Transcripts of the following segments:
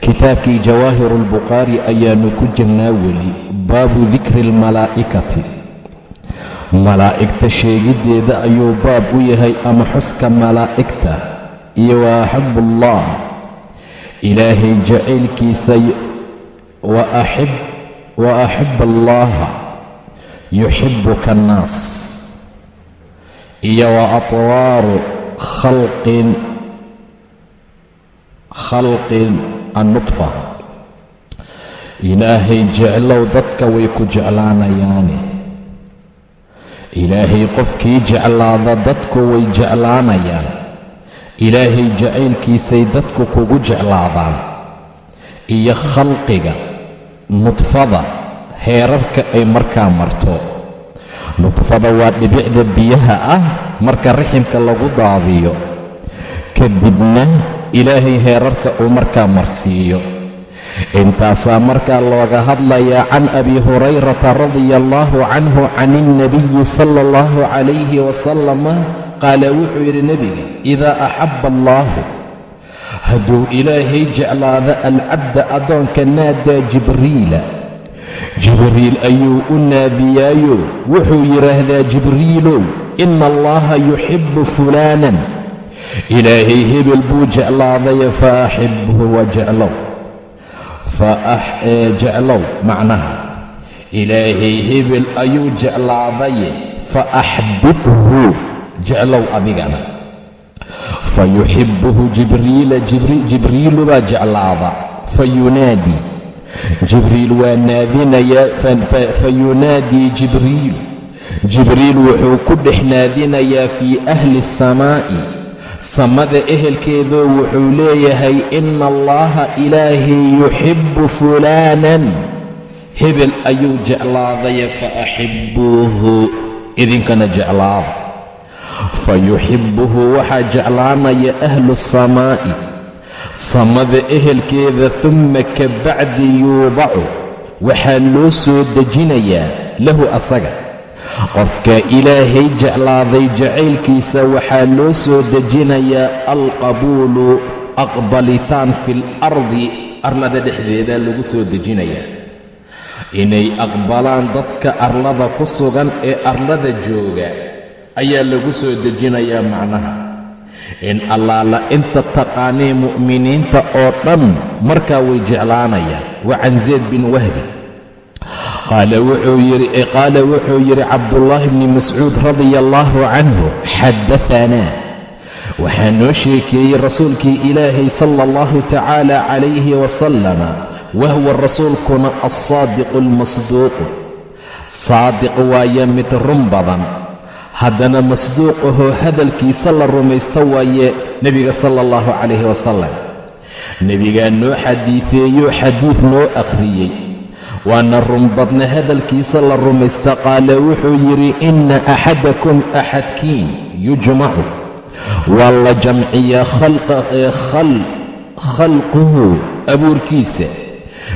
kitaabkii jawaahiru lbukhaari ayaanu ku jirnaa weli baabu dikri almalaa'ikati. Malaa'igta sheegiddeeda ayuu baab u yahay ama xuska malaa'igta iyo wa axabuullah ilaahay jacaylkiisa wa axib allaha yuxibuka annaas iyo wa atwaaru khalqin khalqin annudfa ilaahay jeclow dadka way ku jeclaanayaane ilaahay qofkii jeclaada dadku way jeclaanayaan. Ilaahay jacaylkiisay dadku kugu jeclaadaan. Iyo khalqiga nudfada heerarka ay markaa marto. Nudfada waa dhibicda biyaha ah marka raximka lagu daadiyo. Kadibna ilaahay heerarka uu markaa marsiiyo. Intaasaa markaa looga hadlayaa can abi hurayrata radia allaahu canhu can ilnabiyi sala allahu calayhi wasalama qaala wuxuu yidhi nebiga idaa axabba allaahu hadduu ilaahay jeclaado alcabda addoonka naadaa jibriila. Jibriil ayuu u naadiyaayo wuxuu yidhaahdaa jibriilow ina allaha yuxibbu fulaanan ilaahay hebel buu jeclaadaye fa axibhu wa jeclow fa jeclow macnaha ilaahay hebel ayuu jeclaadaye fa axbibhu jeclow adigana fa yuxibbuhu jibriila jibriilu baa jeclaada fa yunaadii jibriil waa naadinayaa fa yunaadii jibriil jibriil wuxuu ku dhex naadinayaa fii ahli asamaa'i samada ehelkeedoo wuxuu leeyahay ina allaha ilaahay yuxibbu fulaanan. Hebel ayuu jeclaadaya fa axibbuuhu idinkana jeclaada. Fa yuxibbuhu waxaa jeclaanaya ahlu samaa'i. Samada ehelkeeda tumma ka bacdi yuudacu waxaa loo soo dejinayaa lahu asaga qofka ilaahay jeclaaday jacaylkiisa waxaa loo soo dejinayaa alqabuulu aqbalitaan fil ardi arlada dhexdeeda lagu soo dejinayaa inay aqbalaan dadka arlada ku sugan ee arlada jooga ayaa lagu soo dejinayaa macnaha. In allaala inta taqaanee mu'miniinta oo dhan markaa way jeclaanayaan. Wa can zayd bin wahbi qaala wuxuu yidhi cabdullaahi bni mascuud radia allaahu canhu xadaanaa waxaa noo sheekeeyey rasuulkii ilaahay sala allahu tacaala calayhi wasalama wahuwa rasuulkuna alsaadiqu almasduuqu saadiq waaye mid run badan haddana masduuq ahoo hadalkiisa la rumaysto waaye nebiga sala allahu calayhi wasalam nebigaa noo xadiifeeyoo xadiid noo akhriyey waana runbadna hadalkiisa la rumaysta qaala wuxuu yidhi inna axadakum axadkiin yujmacu waa la jamciyaa khalquhu abuurkiisa.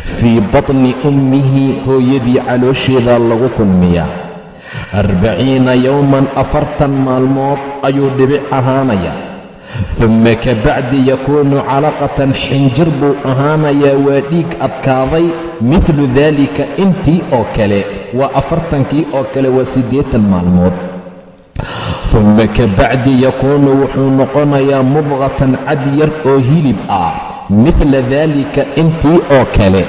Fii batni ummihi hooyadii caloosheeda lagu kulmiyaa arbaciina yowman afartan maalmood ayuu dhibic ahaanayaa dumma ka bacdi yakuunu calaqatan xinjir buu ahaanayaa waa dhiig adkaaday. Midlu daalika intii oo kale waa afartankii oo kale waa siddeetan maalmood. Dumma ka bacdi yakuunu wuxuu noqonayaa mudqatan cad yar oo hilib ah. Midla daalika intii oo kale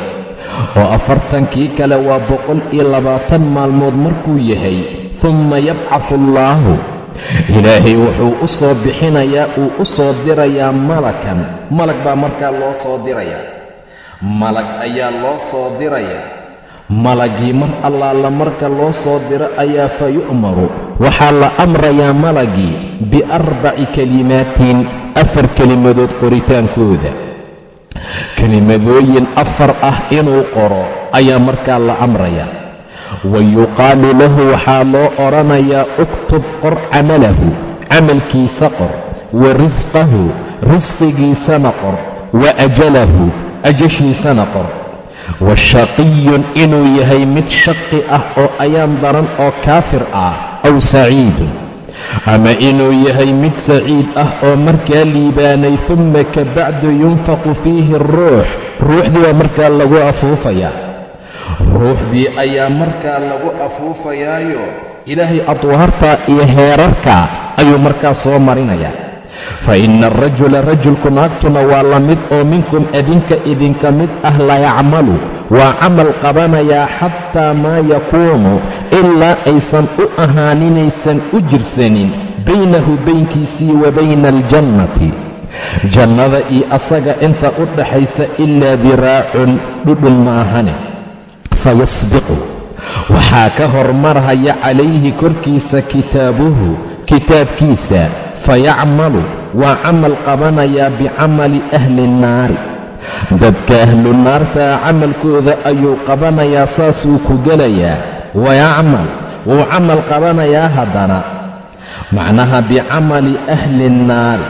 oo afartankii kale waa boqol iyo labaatan maalmood markuu yahay. Dumma yabcafu allaahu ilaahay wuxuu u soo bixinayaa uu u soo dirayaa malakan. Malag baa markaa loo soo dirayaa malag ayaa loo soo dirayaa malagii mar allaala marka loo soo diro ayaa fa yu'maru. Waxaa la amrayaa malagii biarbaci kalimaatin afar kelimadood qoritaankooda. Kelimadooyin afar ah inuu qoro ayaa markaa la amraya wa yuqaalu lahu waxaa loo odhanayaa uktub qor camalahu camalkiisa qor wa risqahu risqigiisana qor wa ajalahu ajashiisana qor wa shaqiyun inuu yahay mid shaqi ah oo ayaan daran oo kaafir ah aw saciidun ama inuu yahay mid saciid ah oo markaa liibaanay tumma ka bacdu yunfaqu fiihi ruux ruuxdii baa markaa lagu afuufayaa ruuxdii ayaa markaa lagu afuufayaayo. Ilaahay adwaartaa iyo heerarka ayuu markaa soo marinayaa. Fa ina arajula rajulku naagtuna waa la mid oo minkum adinka idinka mid ah layacmalu waa camal qabanayaa xataa maa yakuunu ilaa aysan u ahaaninaysan u jirsanin baynahu baynkiisii wa bayna aljannati. Jannada iyo asaga inta u dhaxaysa ilaa diraacun dhudhun ma ahane fayasbiqu waxaa ka hormarhaya calayhi korkiisa kitaabuhu kitaabkiisa. Fayacmalu waa camal qabanayaa bicamali ahli nnaari dadka ahlu naartaa camalkooda ayuu qabanayaa saasuu ku gelayaa wayacmal wuu camal qabanayaa haddana. Macnaha bicamali ahli nnaari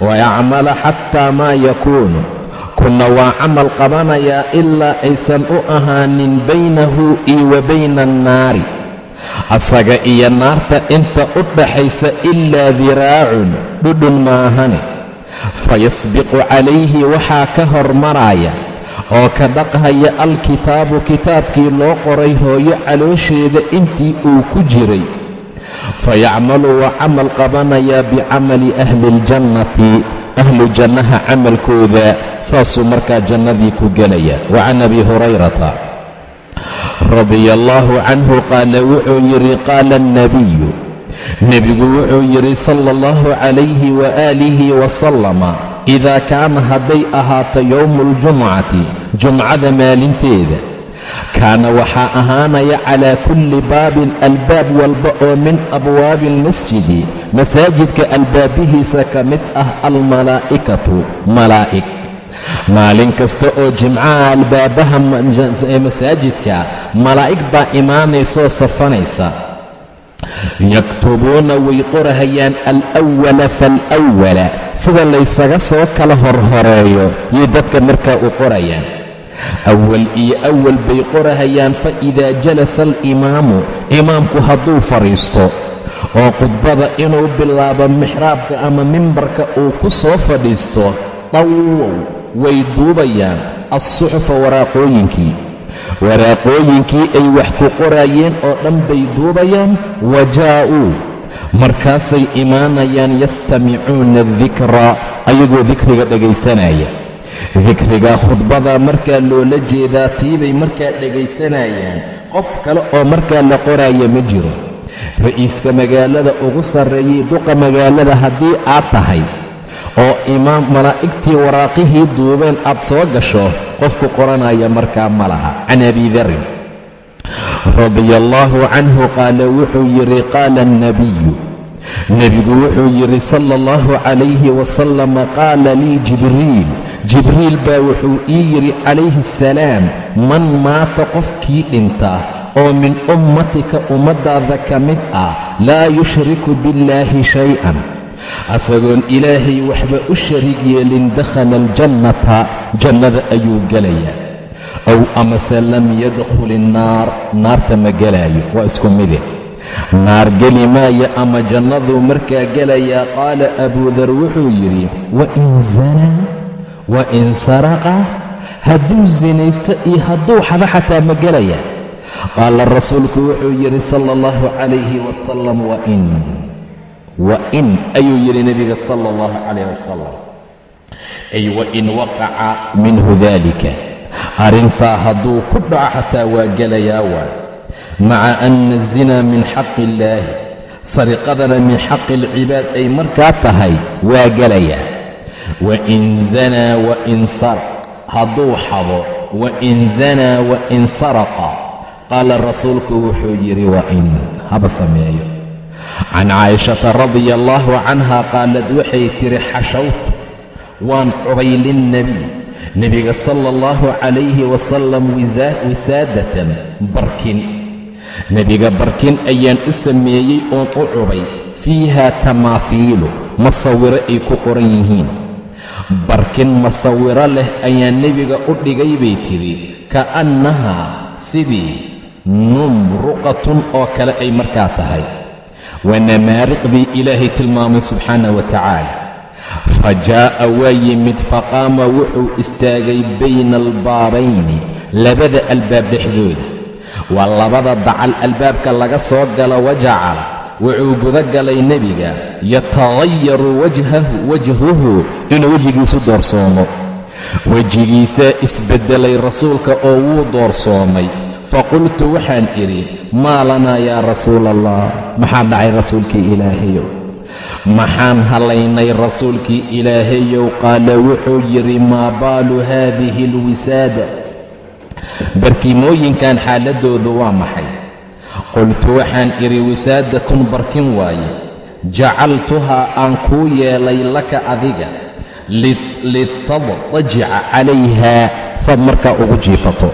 wayacmala xataa maa yakuunu kunna waa camal qabanayaa ilaa aysan u ahaanin baynahu iyo wa bayna annaari asaga iyo naarta inta u dhaxaysa ilaa diraacun dhudhun maahane. Fayasbiqu calayhi waxaa ka hormaraya oo ka dhaqhaya alkitaabu kitaabkii loo qoray hooyo caloosheeda intii uu ku jiray. Fayacmalu waa camal qabanayaa bicamali ahli اljannati ahlu jannaha camalkooda saasuu markaa jannadii ku gelaya. Wa can abi hurayrata radia allaahu canhu qaala wuxuu yidhi qaala alnabiyu nebigu wuxuu yidhi sala allahu calayhi waaalihi wasalama idaa kaana hadday ahaato yowmu aljumcati jumcada maalinteeda kaana waxaa ahaanaya calaa kulli baabin albaab walba oo min abwaabi almasjidi masaajidka albaabihiisa ka mid ah almalaa'ikatu malaa'ig maalin kasta oo jimcaha albaabaha ee masaajidka malaa'ig baa imaanaysoo safanaysa. Yaktubuuna way qorahayaan alwala faalwala sida laysaga soo kala horhoreeyo yay dadka markaa u qorayaan. Awal iyo awal bay qorahayaan fa idaa jalasa alimaamu imaamku hadduu fadhiisto. Oo khudbada inuu bilaabo mixraabka ama mimbarka uu ku soo fadhiisto dawow way duubayaan alsuxufa waraaqooyinkii. Waraaqooyinkii ay wax ku qoraayeen oo dhan bay duubayaan wa jaa'uu markaasay imaanayaan yastamicuuna adikra ayagoo dikriga dhegaysanaya dikriga khudbada markaa loola jeedaa tiibay markaa dhegaysanayaan qof kale oo markaa la qoraaya ma jiro. Ra'iiska magaalada ugu sarreeyey duqa magaalada haddii aad tahay oo imaam malaa'igtii waraaqihii duubeen aad soo gasho qofku qoranaya markaa ma laha. Can abi darin radia allaahu canhu qaala wuxuu yidhi qaala alnabiyu nebigu wuxuu yidhi sala allahu calayhi wasalama qaala lii jibriil. Jibriil baa wuxuu ii yidhi calayhi asalaam man maata qofkii dhinta oo min ummatika ummaddaada ka mid ah laa yushriku billaahi shay-an asagoon ilaahay waxba u shariig yeelin dakhala aljannata jannada ayuu gelayaa. Ow amase lam yadkhul innaar naarta ma gelaayo waa isku mide naar geli maayo ama jannaduu markaa gelayaa qaala abuudar wuxuu yidhi wain zanaa? Wa in saraqa? Hadduu sinaysto iyo hadduu xado xataa ma gelaya qaala rasuulku wuxuu yidhi sala allahu calayhi wasalam wain wa in ayuu yidhi nebiga sala allahu calayh wasalam ay wain waqaca minhu daalika arrintaa hadduu ku dhaco xataa waa gelayaa waay maca anna azinaa min xaqi illaahi sariqadana min xaqi alcibaad ay markaa tahay waa gelayaa. Wain zanaa wain saraq hadduu xado wain zanaa wain saraqa. Qaala rasuulku wuxuu yidhi wain haba sameeyo can caa'ishata radia allaahu canha qaalad waxay tidhi xashawtu waan cubay lilnebiy nebiga sala allahu calayhi wasalam wisaadatan barkin nebiga barkin ayaan u sameeyey oon u cubay fiiha tamaafiilu masawiro ay ku qoran yihiin barkin masawiro leh ayaa nebiga u dhigay bay tidhi ka'annahaa sidii numruqatun oo kale ay markaa tahay waa namaariq bii ilaahay tilmaamay subxaana wa tacaala fa jaa'a waa yimid faqaama wuxuu istaagay bayna albaabayni labada albaab dhexdooda. Waa labada dacal albaabka laga soo galo wajacala wuxuu guda galay nebiga yatagayaru wajhuhu inuu wejigiisu doorsoomo. Wejigiisaa isbeddelay rasuulka oo wuu doorsoomay faqultu waxaan idhi maa lanaa yaa rasuula allah maxaa dhacay rasuulkii ilaahayow maxaan halaynay rasuulkii ilaahayow qaala wuxuu yidhi maa baalu haadihi alwisaada barkimooyinkan xaaladoodu waa maxay qultu waxaan idhi wisaadatun barkin waaye jacaltuhaa aan kuu yeelay laka adiga litadajica calayhaa saad markaa ugu jiifato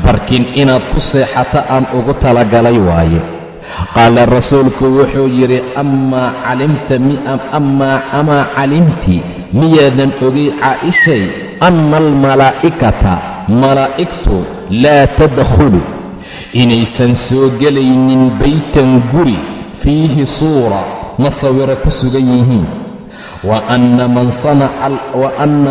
barkin inaad ku seexato aan ugu talagalay waaye. Qaala rasuulku wuxuu yidhi amaa calimta amaa calimti miyaadan ogay caa'ishay anna almalaa'ikata malaa'igtu laa tadkhulu inaysan soo gelaynin baytan guri fiihi suura masawiro ku sugan yihiin wa anna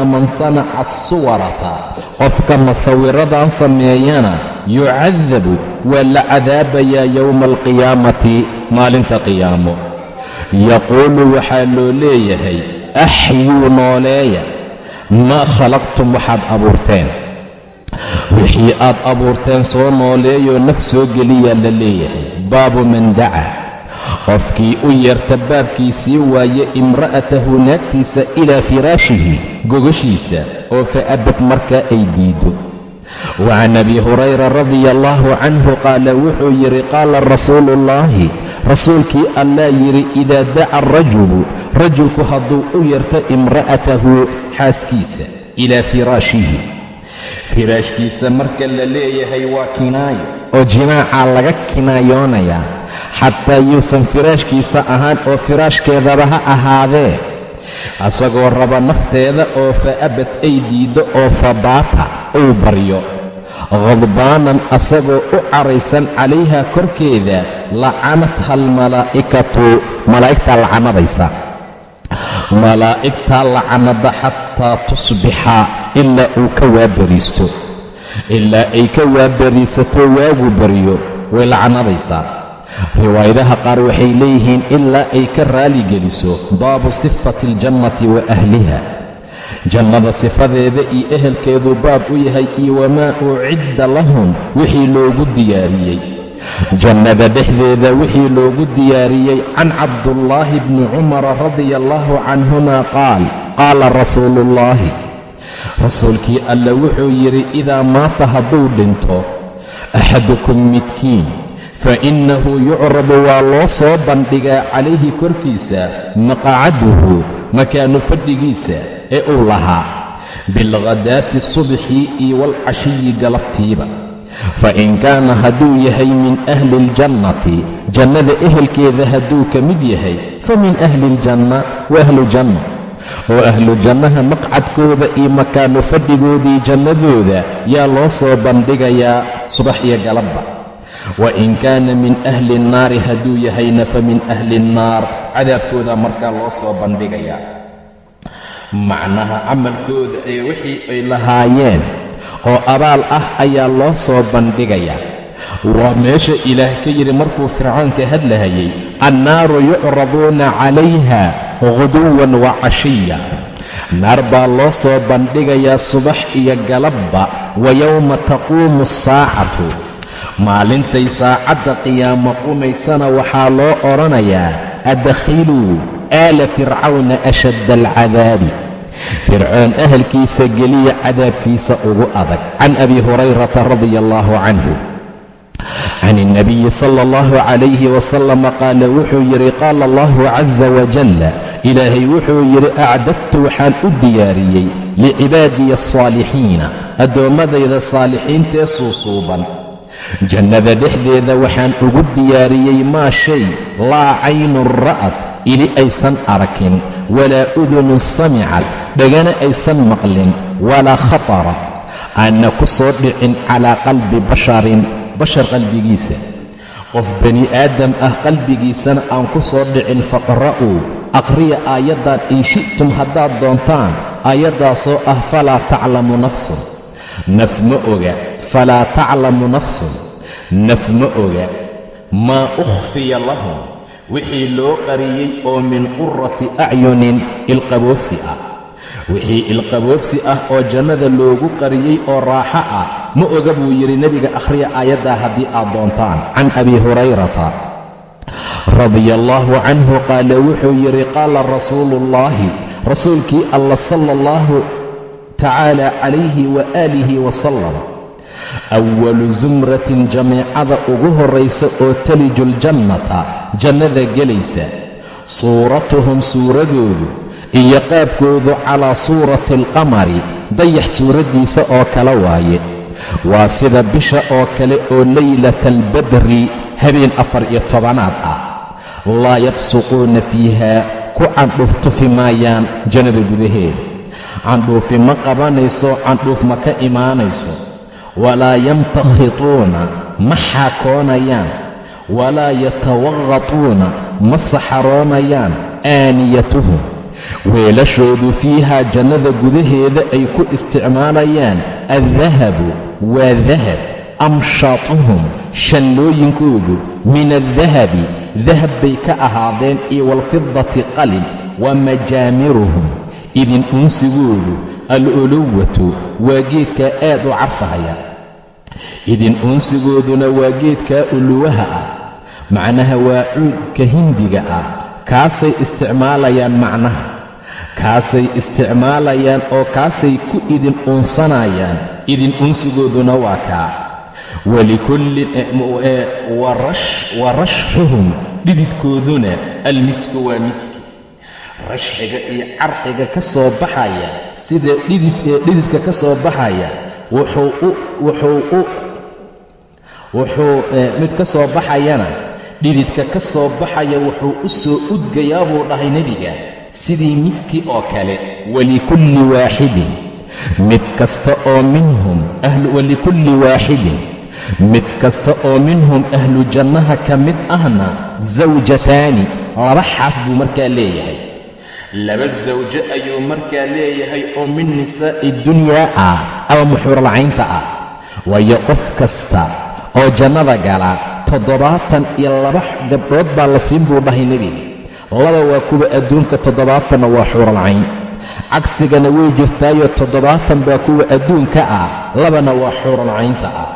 man sanaca asuwarata qofka masawiradan sameeyana yucadabu waa la cadaabayaa yowma alqiyaamati maalinta qiyaamo yaquulu waxaa loo leeyahay axyuu nooleeya maa khalaqtum waxaad abuurteen wixii aad abuurteen soo nooleeyoo naf soo geliyaa la leeyahay baabu man dacaa qofkii u yeerta baabkiisii waaye imra'atahu naagtiisa ilaa firaashihi gogashiisa oo fa abad markaa ay diiddo wa can abi hurayra radia allaahu canhu qaala wuxuu yidhi qaala rasuuluullaahi rasuulkii allaa yidhi idaa daca arajulu rajulku hadduu u yeerto imra'atahu xaaskiisa ilaa firaashihi. Firaashkiisa marka la leeyahay waa kinaayo oo jimaacaa laga kinaayoonayaa xataa yuusan firaashkiisa ahaan oo firaashkeedaba ha ahaadee. Asagoo raba nafteeda oo fa abad ay diiddo oo fabaata uu baryo. Khadbaanan asagoo u caraysan calayha korkeeda lacanatha almalaa'ikatu malaa'igtaa lacanadaysa malaa'igtaa lacanada xataa tusbixa ilaa uu ka waabariisto. Ilaa ay ka waabariisato waagu baryo way lacanadaysaa riwaayadaha qaar waxay leeyihiin ilaa ay ka raaligeliso baabu sifati aljannati wa ahliha. Jannada sifadeeda iyo ehelkeeduu baab u yahay iyo wamaa ucidda lahum wixii loogu diyaariyey. Jannada dhexdeeda wixii loogu diyaariyey can cabdullaahi bni cumara radia allaahu canhuma qaal qaala rasuuluullaahi rasuulkii alle wuxuu yidhi idaa maata hadduu dhinto axadukum midkiin fa innahu yucradu waa loo soo bandhigaa calayhi korkiisa maqacaduhu makaanu fadhigiisa ee uu lahaa bilghadaati subxi iyo walcashiyi galabtiiba fa in kaana hadduu yahay min ahli اljannati jannada ehelkeeda hadduu ka mid yahay fa min ahli اljanna wa ahlu janna oo ahlu jannaha maqcadkooda iyo makaanu fadhigoodii jannadooda yaa loo soo bandhigayaa subax iyo galabba wain kaana min ahli nnaari hadduu yahayna fa min ahli nnaar cadaabkooda markaa loo soo bandhigayaa macnaha camalkooda ee wixii ay lahaayeen oo abaal ah ayaa loo soo bandhigayaa waa meesha ilaah ka yidhi markuu fircoon ka hadlahayay annaaru yucraduuna calayha khuduwan wa cashiya naar baa loo soo bandhigayaa subax iyo galabba wa yowma taquumu asaacatu maalintay saacadda qiyaamo qumaysana waxaa loo odhanayaa adkhiluu aala fircawna ashadda alcadaabi. Fircoon ahalkiisa geliya cadaabkiisa ugu adag. Can abi hurayrata radia allaahu canhu. Can ilnabiyi sala allahu calayhi wasalama qaala wuxuu yidhi qaala allahu casa wajalla ilaahay wuxuu yidhi acdadtu waxaan u diyaariyey licibaadiya alsaalixiina addoommadayda saalixiintaee suusuuban jannada dhexdeeda waxaan ugu diyaariyey maa shay laa caynun ra'ad ili aysan arakin walaa udunun samicad dhagana aysan maqlin walaa khatara. Aanna ku soo dhicin calaa qalbi basharin bashar qalbigiisa. Qof bani aadam ah qalbigiisana aan ku soo dhicin faqra'uu aqhriya aayaddan in shi'tum haddaad doontaan aayaddaasoo ah falaa taclamu nafsun. Naf ma oga falaa taclamu nafsun naf ma oga maa ukhfiya lahum wixii loo qariyey oo min qurati acyunin ilqaboobsi ah wixii ilqaboobsi ah oo jannada loogu qariyey oo raaxo ah ma oga buu yidhi nebiga akhriya aayaddaa haddii aad doontaan can abi hurayrata radia allaahu canhu qaala wuxuu yidhi qaala rasuulu ullaahi rasuulkii alla sala allahu tacaala calayhi waaalihi wasalam awalu zumratin jamiicada ugu horraysa oo taliju ljannata jannada gelaysa suuratuhum suuradoodu iyo qaabkoodu calaa suurati alqamari dayax suuraddiisa oo kale waaye waa sida bisha oo kale oo leylata albadri habeen afar iyo tobanaad ah laa yabsuquuna fiiha ku candhuuftufi maayaan jannada gudaheeda candhuufi ma qabanayso candhuuf ma ka imaanayso walaa yamtakhituuna ma xaakoonayaan walaa yatawaqatuuna ma saxaroonayaan aaniyatuhum weelashoodu fiihaa jannada gudaheeda ay ku isticmaalayaan addahabu waa dahab amshaatuhum shallooyinkoodu min addahabi dahab bay ka ahaadeen iyo waalfidati qalin wa majaamiruhum idin uunsigoodu al-uluwatu waa geedkaa aad u carfahaya. Idin uunsigooduna waa geedkaa uluwaha ah. Macnaha waa cuudka hindiga ah. Kaasay isticmaalayaan macnaha. Kaasay isticmaalayaan oo kaasay ku idin uunsanayaan idin uunsigooduna waa kaa. Walikullin wa rashxuhum dhididkooduna almisku waa miski rashxiga iyo carqiga ka soo baxaya sida dhidid ee dhididka ka soo baxaya wuxuu wuxuu mid ka soo baxayana dhididka ka soo baxaya wuxuu u soo udgayaa buu dhahay nebiga sidii miski oo kale walikulli waaxidin. Mid kasta oo minhum walikulli waaxidin. Mid kasta oo minhum ahlu jannaha ka mid ahna sawjataani laba xaas buu markaa leeyahay laba sawjo ayuu markaa leeyahay oo min nisaa'i dunyaa ah ama muxuuralcaynta ah. Waayo qof kasta oo jannada gala toddobaatan iyo laba gabdhood baa la siin buu dhahay nebiga. Laba waa kuwa adduunka toddobaatanna waa xuuralcayn cagsigana way jirtaayo toddobaatan baa kuwa adduunka ah labana waa xuuralcaynta ah.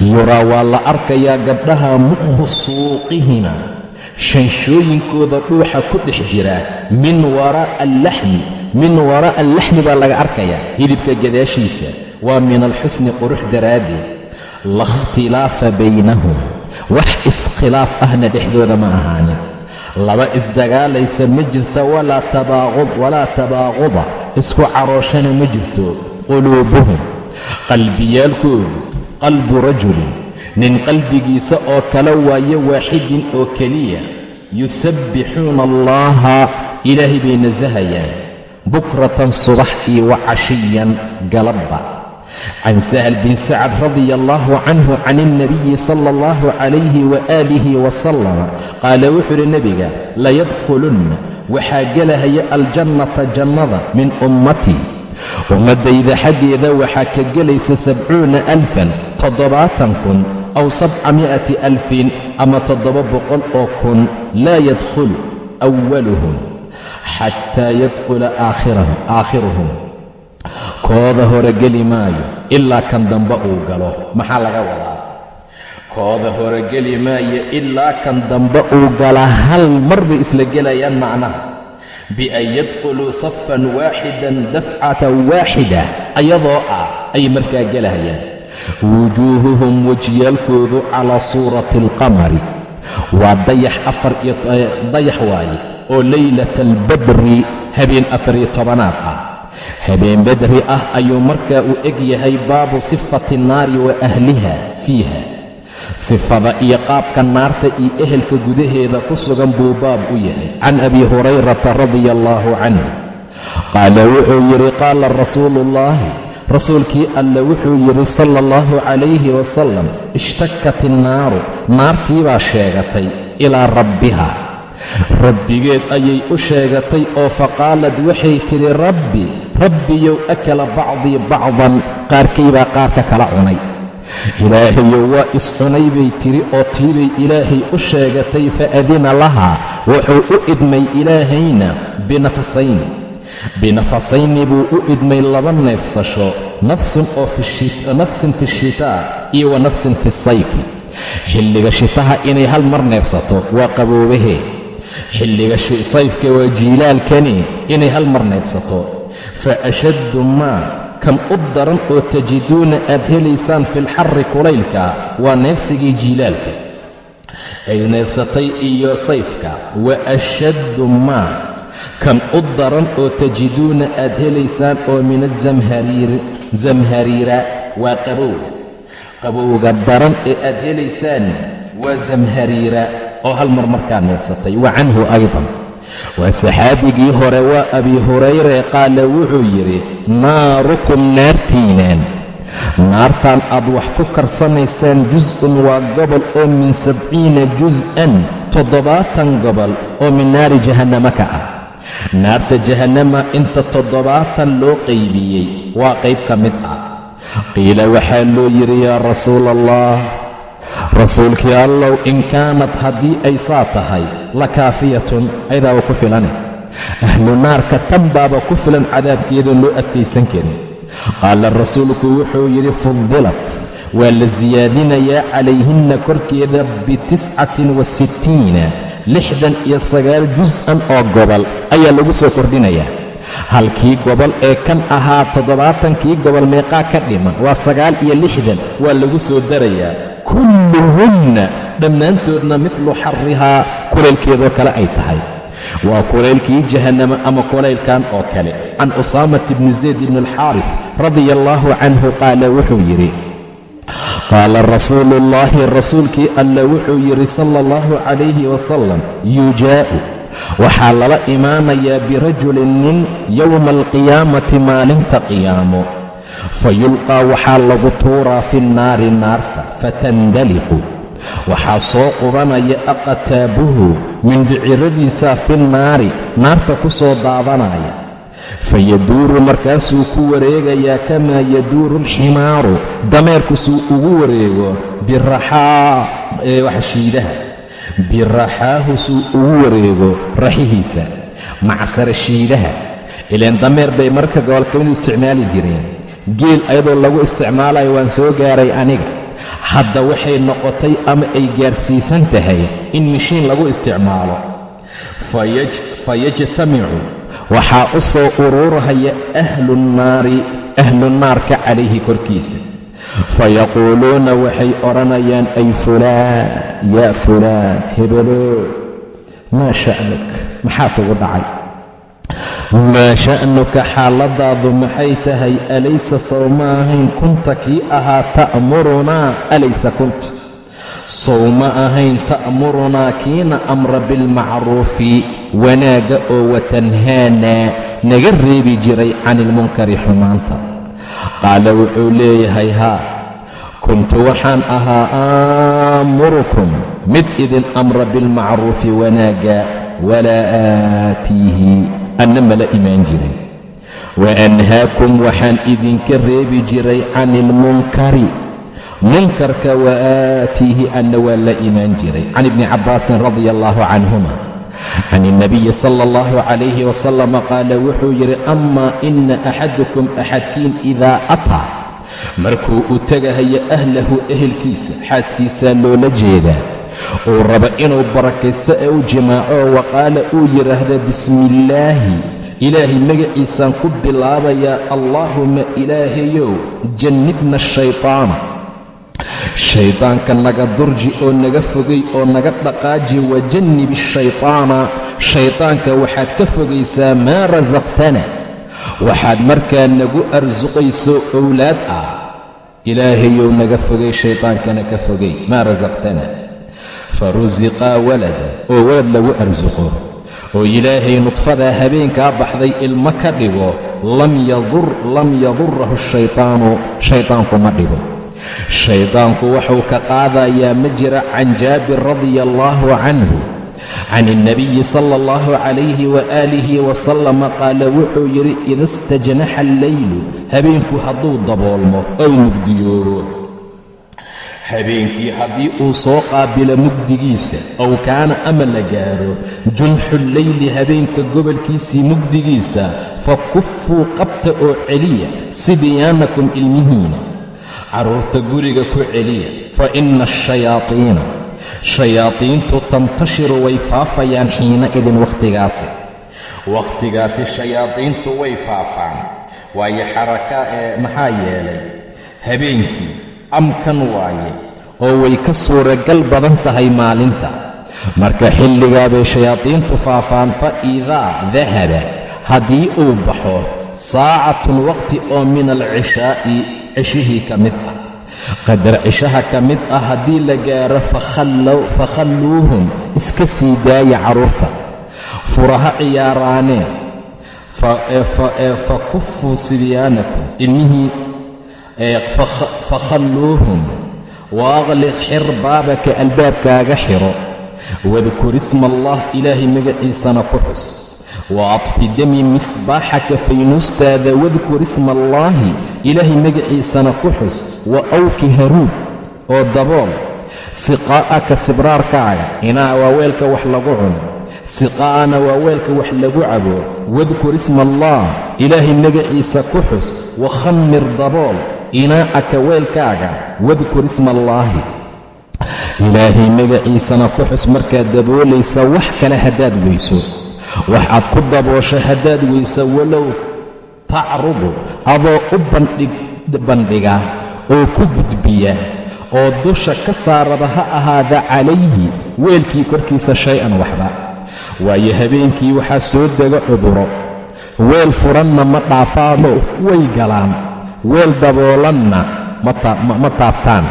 Yuraa waa la arkayaa gabdhaha mukhu suuqihima shanshooyinkooda dhuuxa ku dhex jira min waraa'a allaxmi min waraa'a allaxmi baa laga arkayaa hilibka gadaashiisa. Waa min alxusni qurux daraaddeed. La ikhtilaafa baynahum. Wax iskhilaaf ahna dhexdooda ma ahaanin laba isdagaalaysa ma jirta walaa tabaaquda isku carooshana ma jirto quluubuhum. Qalbiyaalkoodu qalbu rajulin nin qalbigiisa oo kale waayo waaxidin oo keliya yusabbixuuna allaha ilaahay bay nasahayaan bukratan subax iyo wa cashiyan galabba. Can sahal bin sacad radia allahu canhu can ilnabiyi sala allahu calayhi waaalihi wasalama qaala wuxuu uhi nebiga layadkhulunna waxaa gelahaya aljannata jannada min ummatii ummaddayda xaggeeda waxaa ka gelaysa sabcuuna alfan toddobaatan kun aw sabca mi'ati alfin ama toddoba boqol oo kun laa yadkhulu awaluhum xataa yadkhula aakhiruhum kooda hore geli maayo ilaa kan dambe uu galo maxaa laga wadaa kooda hore geli maayo ilaa kan dambe uu gala hal mar bay isla gelayaan macnaha bian yadkhuluu safan waaxidan dafcatan waaxida ayadoo ah ay markaa gelahayaan wujuuhuhum wejiyaalkoodu calaa suurati alqamari waa dayax afar iyo dayax waaye oo leylata albadri habeen afariyo tobanaad ah. Habeen badri ah ayuu markaa u eg yahay baabu sifati naari wa ahliha fiiha. Sifada iyo qaabka naarta iyo ehelka gudaheeda ku sugan buu baab u yahay. Can abi hurayrata radia allaahu canhu qaala wuxuu yidhi qaala rasuulu ullaahi rasuulkii alle wuxuu yidhi sala allahu calayhi wasalam ishtakat innaaru naartii baa sheegatay ilaa rabbiha. Rabbigeed ayay u sheegatay oo faqaalad waxay tidhi rabbi rabbiyow akala bacdii bacdan. Qaarkaybaa qaarka kala cunay. Ilaahayow waa iscunay bay tidhi oo tiibay ilaahay u sheegatay faadina lahaa wuxuu u idmay ilaahayna binafasayni binafasayni buu u idmay laba neefsasho nafsin fi shitaa iyo wa nafsin fi sayfi xilliga shitaha inay hal mar neefsato waa qaboobahee xilliga sayfka waa jiilaalkani inay hal mar neefsato. Fa ashaddu maa kan u daran oo tajiduuna aad helaysaan filxarri kulaylka waa neefsigii jiilaalka. Ay neefsatay iyo sayfka. Wa ashaddu maa kan u daran oo tajiduuna aad helaysaan oo min azamhariira waa qabowga. Qabowga daran ee aad helaysaanna waa zamhariira oo hal mar markaa neefsatay wa canhu aydan. Waa saxaabigii hore waa abi hurayre qaala wuxuu yidhi naarukum naartiinaan naartaan aad wax ku karsanaysaan jus-un waa gobol oo min sabciina jus-an toddobaatan gobol oo min naari jahannama ka ah naarta jahannama inta toddobaatan loo qaybiyey waa qayb ka mid ah. Qiila waxaa loo yidhi yaa rasuula allah rasuulkii allow in kaanad haddii ay saa tahay la kaafiyatun aydaaba ku filane ahlu naarka tan baaba ku filan cadaabkeedan loo adkaysan karin qaala rasuulku wuxuu yidhi fudilat waa la siyaadinayaa calayhinna korkeeda bitiscatin wa sittiina lixdan iyo sagaal jus-an oo gobol ayaa lagu soo kordhinayaa halkii gobol ee kan ahaa toddobaatankii gobol meeqaa ka dhiman waa sagaal iyo lixdan waa lagu soo darayaa. Kulluhunna dhammaantoodna midlu xarrihaa kulaylkeedoo kale ay tahay. Waa kulaylkii jahannama ama kulaylkan oo kale. Can usaamat bni zayd ibni alxaarif radia allaahu canhu qaala wuxuu yidhi qaala rasuulu ullaahi rasuulkii alla wuxuu yidhi sala allahu calayhi wasalam yujaa'u waxaa lala imaanayaa birajulin nin yowma alqiyaamati maalinta qiyaamo fayulqaa waxaa lagu tuuraa fi nnaari naarta fatandaliqu waxaa soo qubanaya aqtaabuhu mindhiciradiisaa fi nnaari naarta ku soo daadanaya fayaduuru markaasuu ku wareegayaa kamaa yaduuru alximaaru dameerku suu ugu wareego biraxaa waxshiidaha biraxaahu ugu wareego raxihiisa macsara shiidaha ileen dameer bay marka gobolkaminu isticmaali jireen geel ayadoo lagu isticmaalayo waan soo gaaray aniga hadda waxay noqotay ama ay gaarsiisan tahay in mishiin lagu isticmaalo fayajtamicu waxaa u soo uruurhaya ahlu nnaari ahlu naarka calayhi korkiisa. Fayaquuluuna waxay odhanayaan ay fulaan yaa fulaan hebelo maa sha'nuk maxaa kugu dhacay? Maa sha'nuka xaaladaadu maxay tahay alaysa sow ma ahayn kunta kii ahaa ta'murunaa alaysa kunta sow ma ahayn ta'murunaa kiina amra bilmacruufi wanaagga oo watanhaanaa naga reebi jiray cani ilmunkari xumaanta. Qaala wuxuu leeyahay haa kuntu waxaan ahaa aamurukum mid idin amra bilmacruufi wanaagga walaa aatiihi anna mala imaan jirin wa anhaakum waxaan idinka reebi jiray cani ilmunkari munkarka wa aatiihi anna waa la imaan jiray can ibni cabbaasin radia allaahu canhuma can ilnabiyi sala allahu calayhi wasalama qaala wuxuu yidhi amaa ina axadukum axadkiin idaa ataa markuu u tegahayo ahlahu ehelkiisa xaaskiisaa loola jeedaa uu raba inuu barakaysto ee u jimaaco wa qaala uu yidhaahda bismiillaahi ilaahay magaciisaan ku bilaabayaa allaahumma ilaahayow jannibna ashaytaana shaydaanka naga durji oo naga fogay oo naga dhaqaaji wajannibi ashaytaana shaydaanka waxaad ka fogaysaa maa rasaqtana waxaad markaa nagu arsuqayso owlaad ah. Ilaahayow naga fogay shaydaankana ka fogay. Maa rasaqtana fa rusiqaa waladan oo walad lagu arsuqo oo ilaahay nudfadaa habeenkaa baxday ilmo ka dhigo. Lam yadurahu shaytaanu. Shaydaanku ma dhibo shaydaanku wuxuu ka qaadayaa ma jira can jaabir radia allaahu canhu. Can ilnabiyi sala allahu calayhi waaalihi wasalama qaala wuxuu yidhi ida istajnaxa alleylu habeenku hadduu daboolmo ow mugdiyoobo habeenkii haddii uu soo qaabilo mugdigiisa ow kaana ama la gaaro junxulleyli habeenka gobolkiisii mugdigiisa fa kuffuu qabta oo celiya sibyaanakum ilmihiina carruurta guriga ku celiya. Fa inna ashayaatiina shayaadiintu tantashiru way faafayaan xiina idin wakhtigaasi wakhtigaasi shayaadiintu way faafaan. Waayo xarakaa ee maxaa yeelay habeenkii amkan waaye oo way ka suuragal badan tahay maalinta. Marka xilligaa bay shayaadiintu faafaan fa idaa dahaba haddii uu baxo saacatun waqti oo min alcishaa'i cishihii ka mid ah. Qadar cishaha ka mid ah haddii la gaaro fakhalluuhum iska sii daaya carruurta. Furaha ciyaaraanee fa kuffuu sibyaanakum ilmihii fakhalluuhum waaqliq xir baabaka albaabkaaga xiro. Wadkur isma allah ilaahay magaciisana ku xus wa adfi dami misbaaxaka faynuustaada wadkur isma allaahi ilaahay magaciisana ku xus wa awki haruub oo dabool siqaa'aka sibraarkaaga inaa waa weelka wax lagu cuno siqaa'ana waa weelka wax lagu cabo wadkur isma allah ilaahay magaciisa ku xus wa khammir dabool inaa'aka weelkaaga wadkur isma allaahi ilaahay magaciisana ku xus markaad daboolaysa wax kale haddaad weyso waxaad ku daboosho haddaad weyso walow tacrudu adoo u bandhiga oo ku gudbiya oo dusha ka saaraba ha ahaada calayhi weelkii korkiisa shay-an waxba. Waayo habeenkii waxaa soo dega cuduro. Weel furanna ma dhaafaano way galaan. Weel daboolanna ma taabtaan.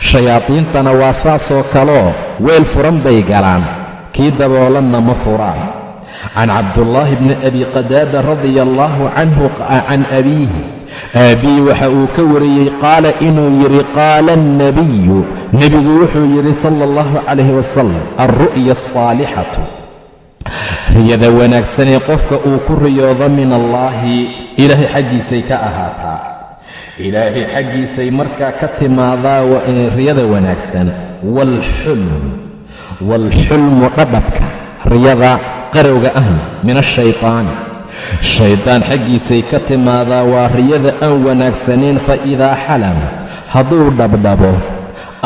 Shayaadiintana waa saasoo kaloo weel furan bay galaan. Kii daboolanna ma furaan can cabdullaahi bni abi qadaada radia allaahu canhu can abiihi aabii waxa uu ka wariyey qaala inuu yidhi qaala alnabiyu nebigu wuxuu yidhi sala allahu calayhi wasalam alru'ya alsaalixatu riyada wanaagsanee qofka uu ku riyoodo min allaahi ilaahay xaggiisay ka ahaataa ilaahay xaggiisay markaa ka timaadaa riyada wanaagsan waalxulm waalxulmu dhadhabka riyada qarowga ahna min ashaytaani shaydaan xaggiisay ka timaadaa waa riyada aan wanaagsanayn fa idaa xalama hadduu dhabdhabo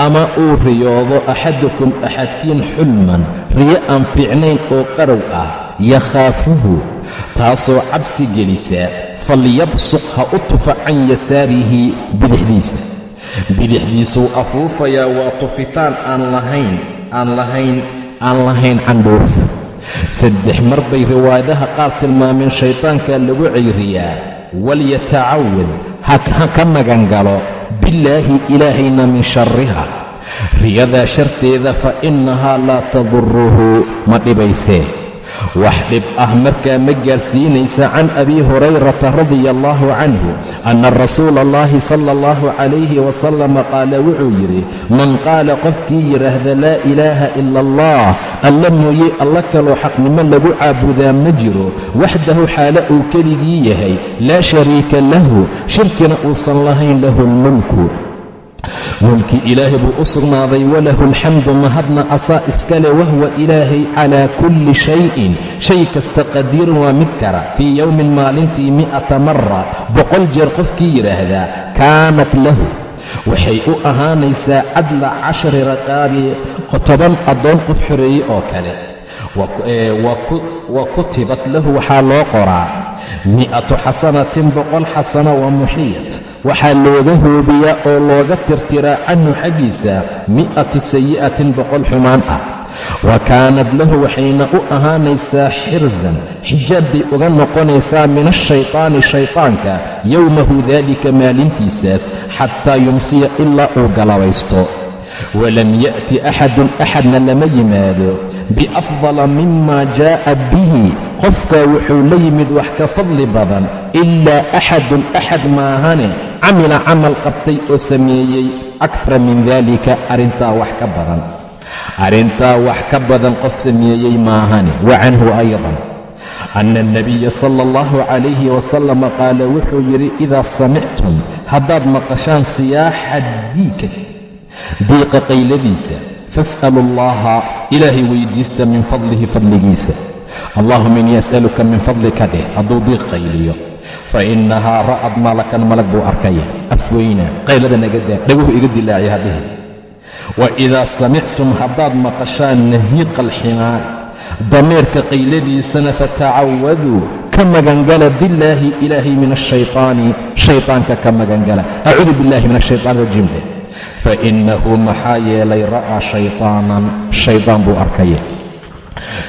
ama uu riyoodo axadukum axadkiin xulman riyo aan fiicnayn oo qarow ah yakhaafuhu taasoo cabsi gelisa falyabsuq ha u tufa can yasaarihi bidixdiisa. Bidixdiisuu afuufayaa waa tufitaan aan lahayn aan lahayn aan lahayn candhuuf saddex mar bay riwaayadaha qaar tilmaameen shaytaankaa lagu cayriyaa walyatacawad ha ka magangalo billaahi ilaahayna min sharriha. Riyadaa sharteeda fa innahaa laa taduruhu ma dhibaysee wax dhib ah markaa ma gaarsiinaysa can abi hurayrata radia allaahu canhu anna rasuula allahi sala allahu calayhi wasalama qaala wuxuu yidhi man qaala qofkii yidhaahda laa ilaaha ila allah alla mooye alla kaloo xaqnimo lagu caabudaa ma jiro waxdahu xaale uu keligii yahay laa shariika lahu shirkina uusan lahayn lahu lmulku mulki ilaahay buu u sugnaaday walahu alxamdu mahadna asaa iskale wahwa ilaahay calaa kulli shayin. Shay kasta qadiirun waa mid kara. Fii yowmin maalintii mi'ata mara boqol jeer qofkii yidhaahdaa kaanat lahu. Waxay u ahaanaysaa cadla cashari raqaabi toban addoon qof xoreeyey oo kale. Wa kutibat lahu waxaa loo qoraa mi'atu xasanatin boqol xasana waa muxiit waxaa looga hoobiyaa oo looga tirtiraa canhu xaggiisa mi'atu sayi'atin boqol xumaan ah. Wa kaanad lahu waxayna u ahaanaysaa xirsan xijaab bay uga noqonaysaa min ashaytaani shaytaanka yowmahu daalika maalintiisaas xataa yumsiya ilaa uu galabaysto walam ya'ti axadun axadna lama yimaado biafdala mima jaa'a bihi qofkaa wuxuu la yimid wax ka fadli badan ilaa axadun axad maahane camila camal qabtay oo sameeyey akara min daalika arrintaa wax ka badan. Arrintaa wax ka badan qof sameeyey maahane wa canhu aydan. Ana alnabiya sala allahu calayhi wasalama qaala wuxuu yidhi idaa samictum haddaad maqashaan siyaaxa diika diiqa qayladiisa fas'alu allaha ilaahay weydiista min fadlihi fadligiisa. Allahuma innii as'aluka min fadlika dheh hadduu diiq qayliyo fa innahaa ra'ad malakan malag buu arkaya afweyna qaylada naga daa dhaguhu iga dilaacay hadhihi wa idaa samictum haddaad maqashaan nahiiqa alximaar dameerka qayladiisana fatacawaduu ka magangala billaahi ilaahay min ashaytaani shaytaanka ka magangala acuudu billahi min ashaytaan rajiim dheh fa innahu maxaa yeelay ra'aa shaytaanan shaydaan buu arkaya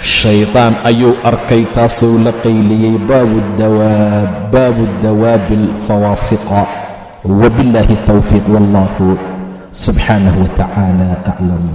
shaydaan ayuu arkay taasuu la qayliyey baabu dawaabi alfawaasiqa wabillaahi tawfiiq wallahu subxaanahu wa aclam